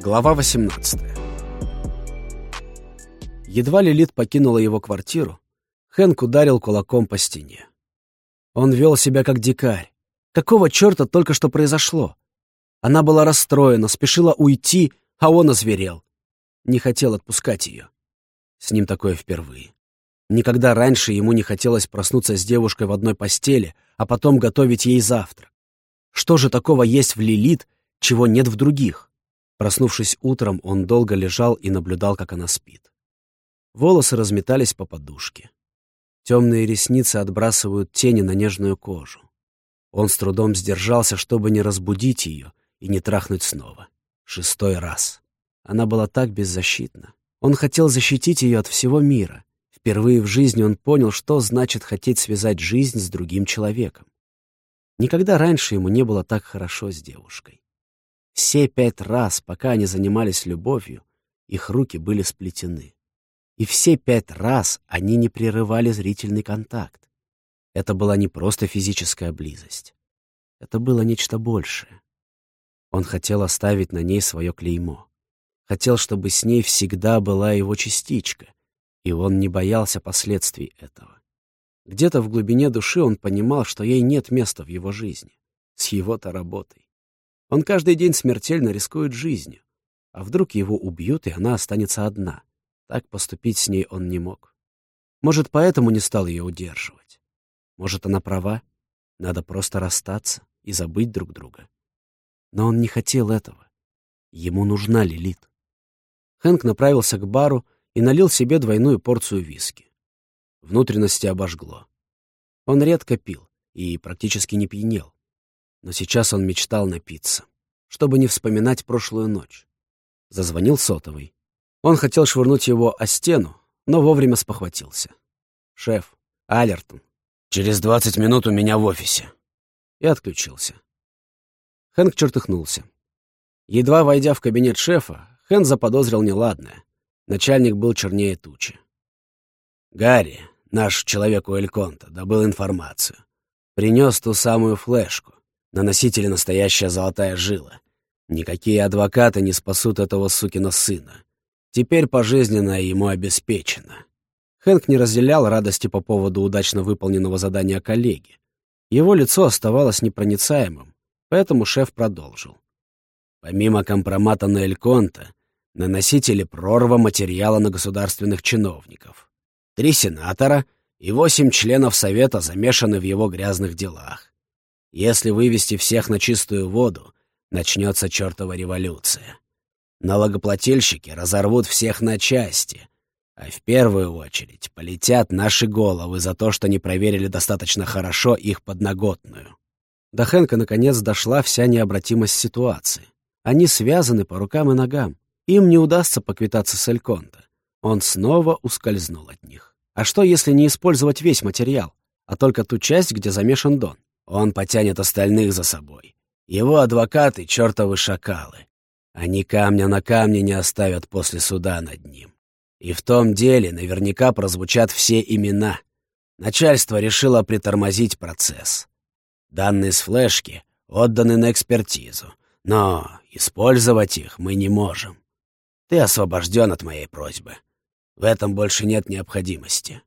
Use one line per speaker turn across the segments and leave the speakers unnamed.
Глава 18 Едва Лилит покинула его квартиру, Хэнк ударил кулаком по стене. Он вел себя как дикарь. Какого черта только что произошло? Она была расстроена, спешила уйти, а он озверел. Не хотел отпускать ее. С ним такое впервые. Никогда раньше ему не хотелось проснуться с девушкой в одной постели, а потом готовить ей завтрак. Что же такого есть в Лилит, чего нет в других? Проснувшись утром, он долго лежал и наблюдал, как она спит. Волосы разметались по подушке. Темные ресницы отбрасывают тени на нежную кожу. Он с трудом сдержался, чтобы не разбудить ее и не трахнуть снова. Шестой раз. Она была так беззащитна. Он хотел защитить ее от всего мира. Впервые в жизни он понял, что значит хотеть связать жизнь с другим человеком. Никогда раньше ему не было так хорошо с девушкой. Все пять раз, пока они занимались любовью, их руки были сплетены. И все пять раз они не прерывали зрительный контакт. Это была не просто физическая близость. Это было нечто большее. Он хотел оставить на ней свое клеймо. Хотел, чтобы с ней всегда была его частичка, и он не боялся последствий этого. Где-то в глубине души он понимал, что ей нет места в его жизни, с его-то работой. Он каждый день смертельно рискует жизнью, а вдруг его убьют, и она останется одна. Так поступить с ней он не мог. Может, поэтому не стал ее удерживать. Может, она права, надо просто расстаться и забыть друг друга. Но он не хотел этого. Ему нужна Лилит. Хэнк направился к бару и налил себе двойную порцию виски. Внутренности обожгло. Он редко пил и практически не пьянел. Но сейчас он мечтал напиться, чтобы не вспоминать прошлую ночь. Зазвонил сотовый. Он хотел швырнуть его о стену, но вовремя спохватился. «Шеф, Алертон, через двадцать минут у меня в офисе». И отключился. Хэнк чертыхнулся. Едва войдя в кабинет шефа, Хэн заподозрил неладное. Начальник был чернее тучи. «Гарри, наш человек у Эльконта, добыл информацию. Принес ту самую флешку. На носителе настоящая золотая жила. Никакие адвокаты не спасут этого сукина сына. Теперь пожизненное ему обеспечено». Хэнк не разделял радости по поводу удачно выполненного задания коллеги. Его лицо оставалось непроницаемым, Поэтому шеф продолжил. Помимо компромата на Эльконта, на носителе прорва материала на государственных чиновников. Три сенатора и восемь членов Совета замешаны в его грязных делах. Если вывести всех на чистую воду, начнется чертова революция. Налогоплательщики разорвут всех на части, а в первую очередь полетят наши головы за то, что не проверили достаточно хорошо их подноготную. До Хэнка наконец дошла вся необратимость ситуации. Они связаны по рукам и ногам. Им не удастся поквитаться с Эльконта. Он снова ускользнул от них. А что, если не использовать весь материал, а только ту часть, где замешан Дон? Он потянет остальных за собой. Его адвокаты — чертовы шакалы. Они камня на камне не оставят после суда над ним. И в том деле наверняка прозвучат все имена. Начальство решило притормозить процесс. Данные с флешки отданы на экспертизу, но использовать их мы не можем. Ты освобожден от моей просьбы. В этом больше нет необходимости.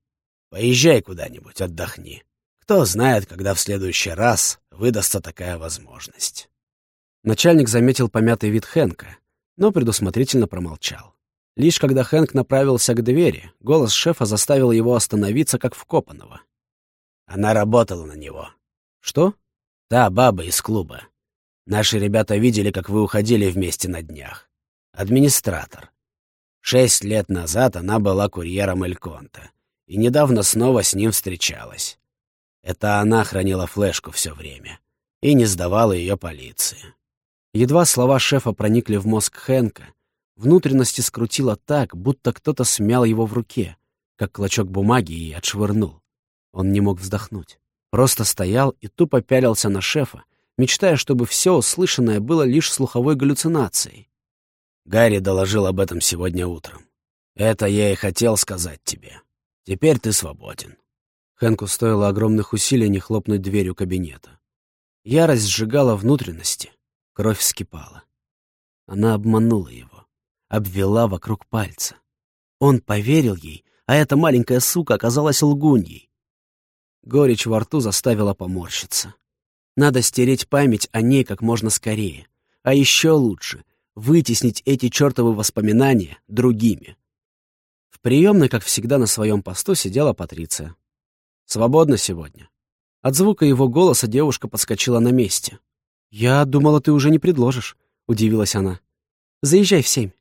Поезжай куда-нибудь, отдохни. Кто знает, когда в следующий раз выдастся такая возможность. Начальник заметил помятый вид Хэнка, но предусмотрительно промолчал. Лишь когда Хэнк направился к двери, голос шефа заставил его остановиться, как вкопанного. Она работала на него. «Что?» «Та баба из клуба. Наши ребята видели, как вы уходили вместе на днях. Администратор. Шесть лет назад она была курьером Эльконта и недавно снова с ним встречалась. Это она хранила флешку все время и не сдавала ее полиции». Едва слова шефа проникли в мозг Хэнка, внутренности скрутило так, будто кто-то смял его в руке, как клочок бумаги, и отшвырнул. Он не мог вздохнуть. Просто стоял и тупо пялился на шефа, мечтая, чтобы все услышанное было лишь слуховой галлюцинацией. Гарри доложил об этом сегодня утром. Это я и хотел сказать тебе. Теперь ты свободен. Хэнку стоило огромных усилий не хлопнуть дверью кабинета. Ярость сжигала внутренности, кровь вскипала. Она обманула его, обвела вокруг пальца. Он поверил ей, а эта маленькая сука оказалась лгуньей. Горечь во рту заставила поморщиться. Надо стереть память о ней как можно скорее. А еще лучше — вытеснить эти чертовы воспоминания другими. В приемной, как всегда, на своем посту сидела Патриция. «Свободно сегодня». От звука его голоса девушка подскочила на месте. «Я думала, ты уже не предложишь», — удивилась она. «Заезжай в семь».